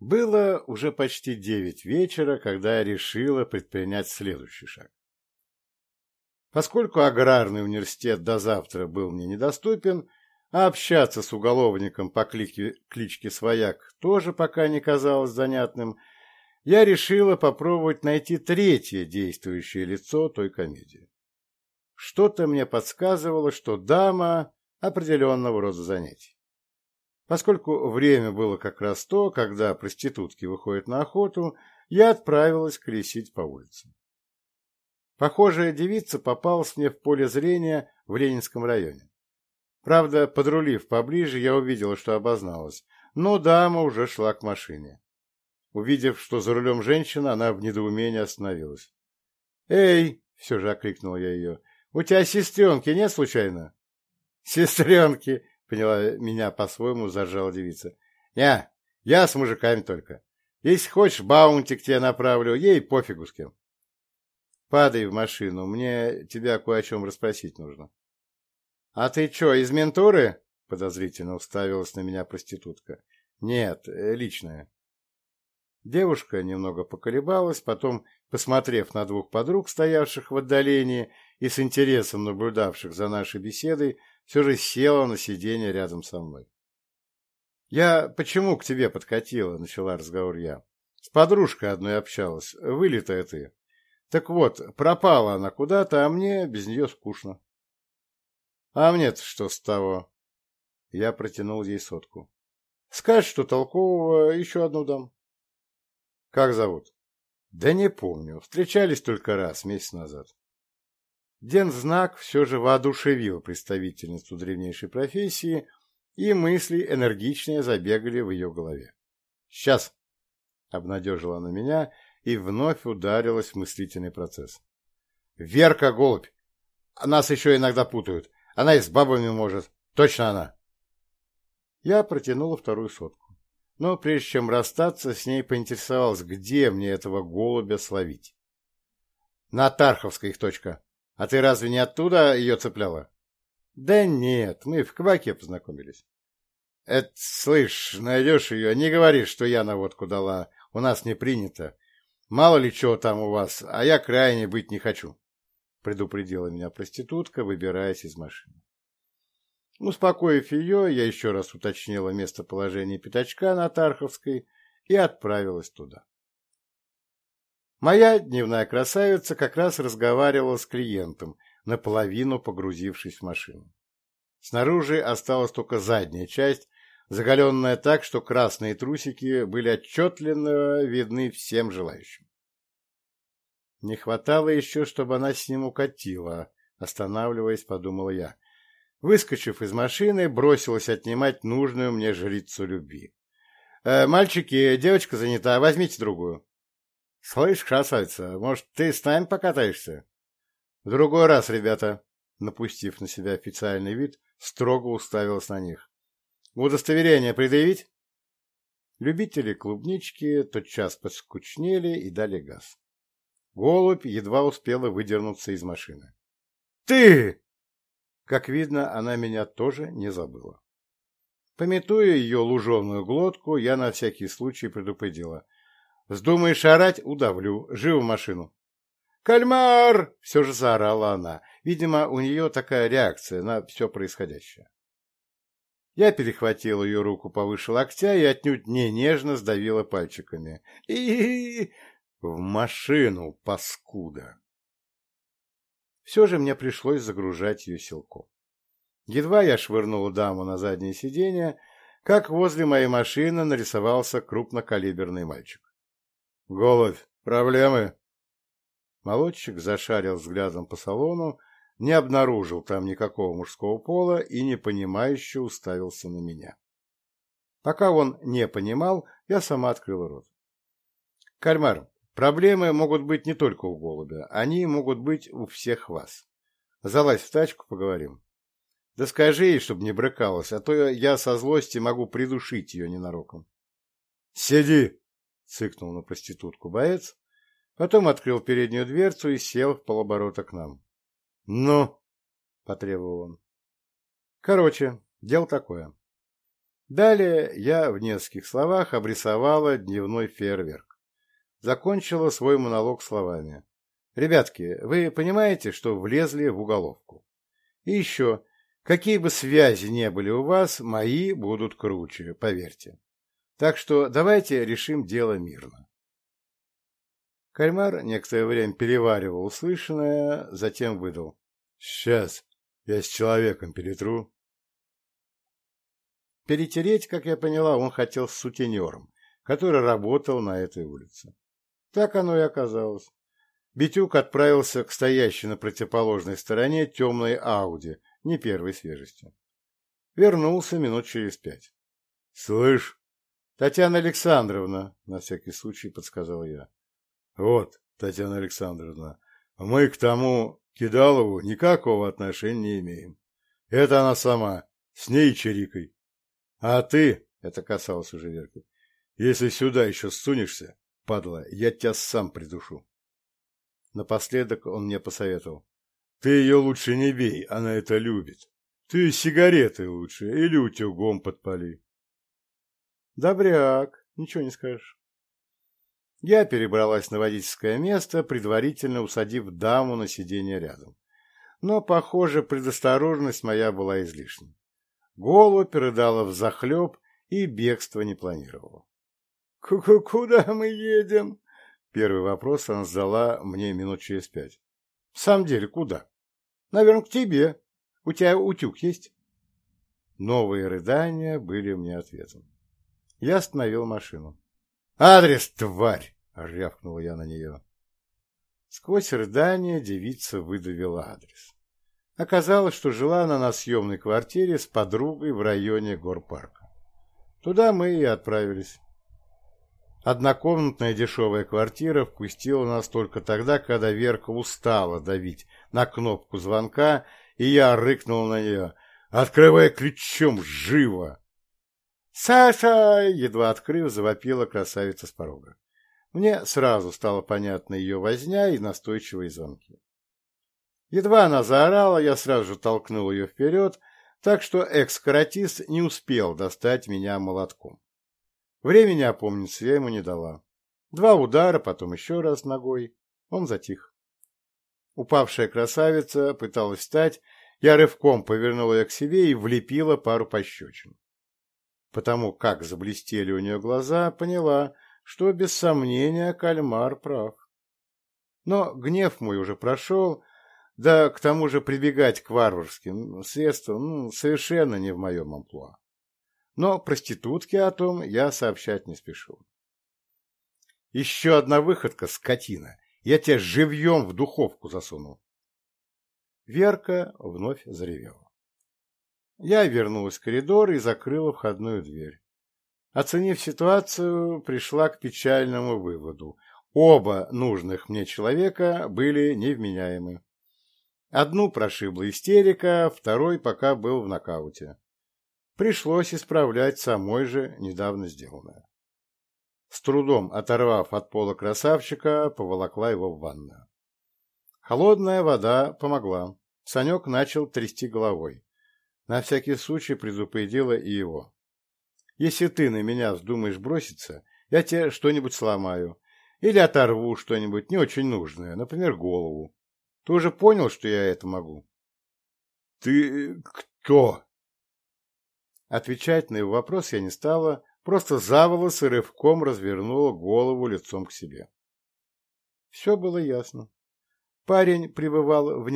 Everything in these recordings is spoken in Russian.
Было уже почти девять вечера, когда я решила предпринять следующий шаг. Поскольку аграрный университет до завтра был мне недоступен, а общаться с уголовником по клике, кличке Свояк тоже пока не казалось занятным, я решила попробовать найти третье действующее лицо той комедии. Что-то мне подсказывало, что дама определенного рода занятий поскольку время было как раз то, когда проститутки выходят на охоту, я отправилась кресить по улицам. Похожая девица попалась мне в поле зрения в Ленинском районе. Правда, подрулив поближе, я увидела, что обозналась, но дама уже шла к машине. Увидев, что за рулем женщина, она в недоумении остановилась. «Эй!» — все же окликнул я ее. «У тебя сестренки нет, случайно?» «Сестренки!» поняла меня по-своему, заржала девица. «Я, я с мужиками только. Если хочешь, баунтик тебе направлю, ей пофигу с кем». «Падай в машину, мне тебя кое о чем расспросить нужно». «А ты что, из ментуры?» — подозрительно уставилась на меня проститутка. «Нет, личное». Девушка немного поколебалась, потом, посмотрев на двух подруг, стоявших в отдалении и с интересом наблюдавших за нашей беседой, все же села на сиденье рядом со мной. «Я почему к тебе подкатила?» — начала разговор я. «С подружкой одной общалась. Вылитая ты. Так вот, пропала она куда-то, а мне без нее скучно». «А мне-то что с того?» Я протянул ей сотку. «Скажешь, что толкового, еще одну дам». «Как зовут?» «Да не помню. Встречались только раз, месяц назад». Ден Знак все же воодушевил представительницу древнейшей профессии, и мысли энергичнее забегали в ее голове. «Сейчас!» — обнадежила она меня и вновь ударилась в мыслительный процесс. «Верка Голубь! Нас еще иногда путают. Она и с бабами может. Точно она!» Я протянула вторую сотку. Но прежде чем расстаться, с ней поинтересовалась, где мне этого голубя словить. «На Тарховской их точка. А ты разве не оттуда ее цепляла? Да нет, мы в кваке познакомились. Это, слышь, найдешь ее, не говори, что я наводку дала. У нас не принято. Мало ли чего там у вас, а я крайне быть не хочу. Предупредила меня проститутка, выбираясь из машины. Успокоив ее, я еще раз уточнила местоположение пятачка на Тарховской и отправилась туда. Моя дневная красавица как раз разговаривала с клиентом, наполовину погрузившись в машину. Снаружи осталась только задняя часть, заголенная так, что красные трусики были отчетливо видны всем желающим. Не хватало еще, чтобы она с ним укатила, останавливаясь, подумал я. Выскочив из машины, бросилась отнимать нужную мне жрицу любви. «Э, «Мальчики, девочка занята, возьмите другую». «Слышь, красавица, может, ты с нами покатаешься?» «В другой раз, ребята», напустив на себя официальный вид, строго уставилась на них. Удостоверение предъявить? Любители клубнички тотчас поскучнели и дали газ. Голубь едва успела выдернуться из машины. «Ты!» Как видно, она меня тоже не забыла. Пометуя ее луженую глотку, я на всякий случай предупредила. «Вздумаешь орать — удавлю. Живо в машину!» «Кальмар!» — все же заорала она. Видимо, у нее такая реакция на все происходящее. Я перехватил ее руку повыше локтя и отнюдь не нежно сдавила пальчиками. И в машину, паскуда! Все же мне пришлось загружать ее силком. Едва я швырнул даму на заднее сиденье, как возле моей машины нарисовался крупнокалиберный мальчик. — Голубь, проблемы? Молодчик зашарил взглядом по салону, не обнаружил там никакого мужского пола и непонимающе уставился на меня. Пока он не понимал, я сама открыла рот. Кальмар, проблемы могут быть не только у голубя, они могут быть у всех вас. Залазь в тачку, поговорим. Да скажи ей, чтобы не брыкалась, а то Цыкнул на проститутку боец, потом открыл переднюю дверцу и сел в полоборота к нам. «Ну!» — потребовал он. «Короче, дело такое. Далее я в нескольких словах обрисовала дневной фейерверк. Закончила свой монолог словами. «Ребятки, вы понимаете, что влезли в уголовку? И еще, какие бы связи не были у вас, мои будут круче, поверьте». Так что давайте решим дело мирно. Кальмар некоторое время переваривал услышанное, затем выдал. «Сейчас я с человеком перетру». Перетереть, как я поняла, он хотел с сутенером, который работал на этой улице. Так оно и оказалось. Битюк отправился к стоящей на противоположной стороне темной Ауди, не первой свежести. Вернулся минут через пять. — Слышь, Татьяна Александровна, на всякий случай подсказал я. Вот, Татьяна Александровна, мы к тому Кидалову никакого отношения не имеем. Это она сама, с ней чирикой. А ты, это касалось уже Верки, если сюда еще сунешься, падла, я тебя сам придушу. Напоследок он мне посоветовал. Ты ее лучше не бей, она это любит. Ты сигареты лучше или утюгом подпали. Добряк, ничего не скажешь. Я перебралась на водительское место, предварительно усадив даму на сиденье рядом. Но, похоже, предосторожность моя была излишней. Голову передала в захлеб и бегство не планировала. «Ку -ку «Куда мы едем?» Первый вопрос она задала мне минут через пять. «В самом деле, куда?» «Наверное, к тебе. У тебя утюг есть?» Новые рыдания были мне ответом. Я остановил машину. «Адрес, тварь!» — рявкнула я на нее. Сквозь рыдание девица выдавила адрес. Оказалось, что жила она на съемной квартире с подругой в районе горпарка. Туда мы и отправились. Однокомнатная дешевая квартира впустила нас только тогда, когда Верка устала давить на кнопку звонка, и я рыкнул на нее. «Открывай ключом, живо!» «Саша!» — едва открыв, завопила красавица с порога. Мне сразу стало понятна ее возня и настойчивые звонки. Едва она заорала, я сразу же толкнул ее вперед, так что экс-каратист не успел достать меня молотком. Времени опомниться я ему не дала. Два удара, потом еще раз ногой. Он затих. Упавшая красавица пыталась встать, я рывком повернул ее к себе и влепила пару пощечин. потому как заблестели у нее глаза, поняла, что без сомнения кальмар прав. Но гнев мой уже прошел, да к тому же прибегать к варварским средствам ну, совершенно не в моем амплуа. Но проститутке о том я сообщать не спешил. Еще одна выходка, скотина. Я тебя живьем в духовку засуну. Верка вновь заревела. Я вернулась в коридор и закрыла входную дверь. Оценив ситуацию, пришла к печальному выводу. Оба нужных мне человека были невменяемы. Одну прошибла истерика, второй пока был в нокауте. Пришлось исправлять самой же недавно сделанное. С трудом оторвав от пола красавчика, поволокла его в ванную. Холодная вода помогла. Санек начал трясти головой. На всякий случай предупредила и его. «Если ты на меня вздумаешь броситься, я тебе что-нибудь сломаю. Или оторву что-нибудь не очень нужное, например, голову. Ты уже понял, что я это могу?» «Ты кто?» Отвечать на его вопрос я не стала, просто за волосы рывком развернула голову лицом к себе. Все было ясно. Парень пребывал в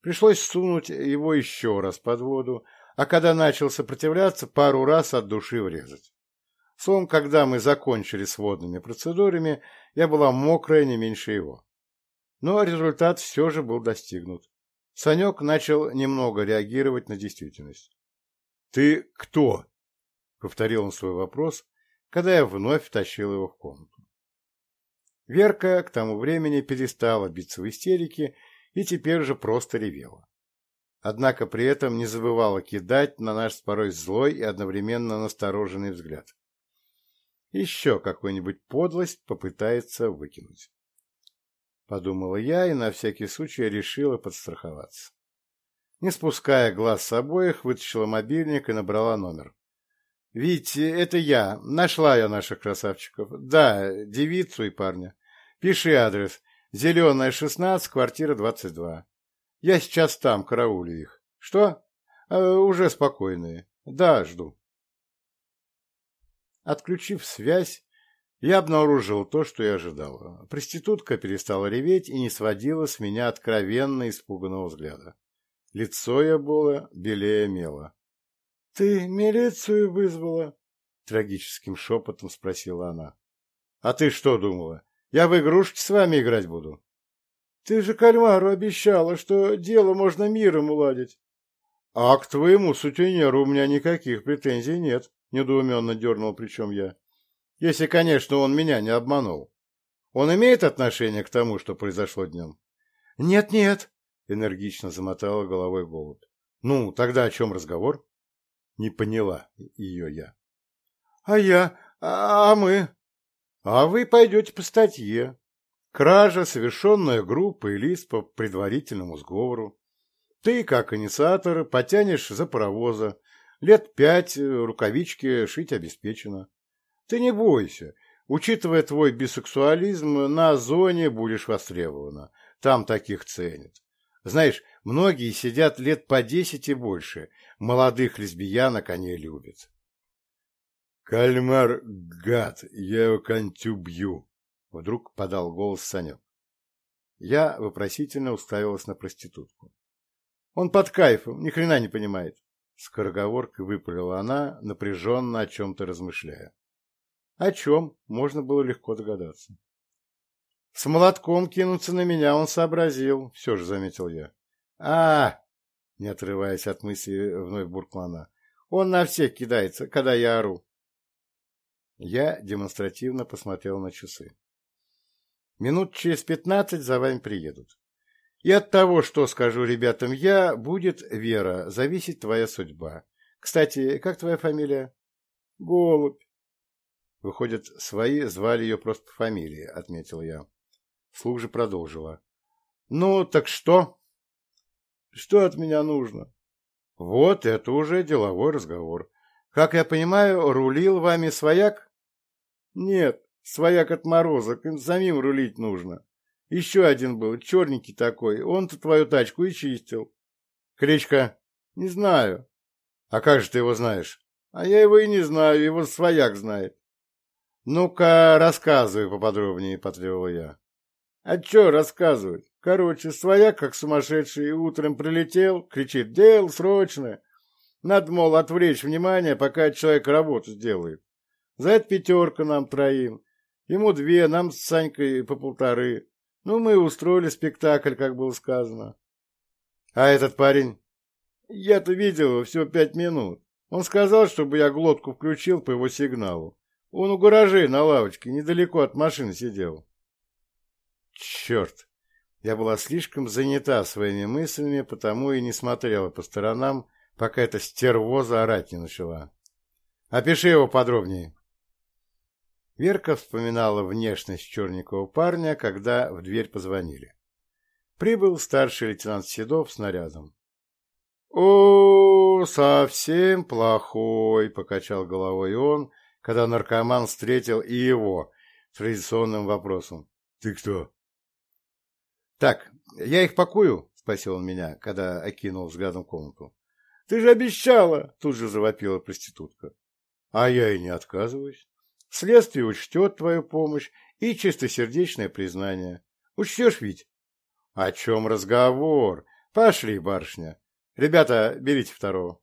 нирване. Пришлось сунуть его еще раз под воду, а когда начал сопротивляться, пару раз от души врезать. Словом, когда мы закончили с водными процедурами, я была мокрая не меньше его. Но результат все же был достигнут. Санек начал немного реагировать на действительность. «Ты кто?» — повторил он свой вопрос, когда я вновь втащил его в комнату. Верка к тому времени перестала биться в истерике и теперь же просто ревела. Однако при этом не забывала кидать на наш порой злой и одновременно настороженный взгляд. Еще какую-нибудь подлость попытается выкинуть. Подумала я и на всякий случай решила подстраховаться. Не спуская глаз с обоих, вытащила мобильник и набрала номер. — Вить, это я. Нашла я наших красавчиков. Да, девицу и парня. Пиши адрес. Зеленая, 16, квартира 22. Я сейчас там, караулю их. Что? А, уже спокойные. Да, жду. Отключив связь, я обнаружил то, что я ожидал. Проститутка перестала реветь и не сводила с меня откровенно испуганного взгляда. Лицо я было белее мела. — Ты милицию вызвала? — трагическим шепотом спросила она. — А ты что думала? Я в игрушки с вами играть буду. — Ты же кальмару обещала, что дело можно миром уладить. — А к твоему сутенеру у меня никаких претензий нет, — недоуменно дернул плечом я. Если, конечно, он меня не обманул. Он имеет отношение к тому, что произошло днем? Нет, нет, энергично замотала головой голубь. Ну, тогда о чем разговор? Не поняла ее я. А я? А, а мы? А вы пойдете по статье. Кража, совершенная группой лиц по предварительному сговору. Ты, как инициатор, потянешь за паровоза. Лет пять рукавички шить обеспечено. Ты не бойся. Учитывая твой бисексуализм, на зоне будешь востребована. Там таких ценят. Знаешь, многие сидят лет по десять и больше. Молодых лесбиянок они любят. Кальмар, гад, я его контю бью. Вдруг подал голос Санек. Я вопросительно уставилась на проститутку. Он под кайфом, ни хрена не понимает. Скороговоркой выпалила она, напряженно о чем-то размышляя. О чем можно было легко догадаться. С молотком кинуться на меня он сообразил, все же заметил я. а не отрываясь от мысли, вновь буркнула она. Он на всех кидается, когда я ору. Я демонстративно посмотрел на часы. Минут через пятнадцать за вами приедут. И от того, Нет, свояк отморозок, им самим рулить нужно. Еще один был, черненький такой, он-то твою тачку и чистил. Кричка, не знаю. А как же ты его знаешь? А я его и не знаю, его свояк знает. Ну-ка, рассказывай поподробнее, потребовал я. А чё рассказывать? Короче, свояк, как сумасшедший, утром прилетел, кричит, дел срочно. Надо, мол, отвлечь внимание, пока человек работу сделает. За это пятерка нам троим. Ему две, нам с Санькой по полторы. Ну, мы устроили спектакль, как было сказано. А этот парень? Я-то видел его всего пять минут. Он сказал, чтобы я глотку включил по его сигналу. Он у гаражей на лавочке, недалеко от машины сидел. Черт! Я была слишком занята своими мыслями, потому и не смотрела по сторонам, Верка вспоминала внешность Черникова парня, когда в дверь позвонили. Прибыл старший лейтенант Седов с нарядом. «О, совсем плохой!» — покачал головой он, когда наркоман встретил и его традиционным вопросом. «Ты кто?» «Так, я их пакую», — спросил он меня, когда окинул взглядом комнату. «Ты же обещала!» — тут же завопила проститутка. «А я и не отказываюсь». Следствие учтет твою помощь и чистосердечное признание. Учтешь ведь? О чем разговор? Пошли, барышня. Ребята, берите второго.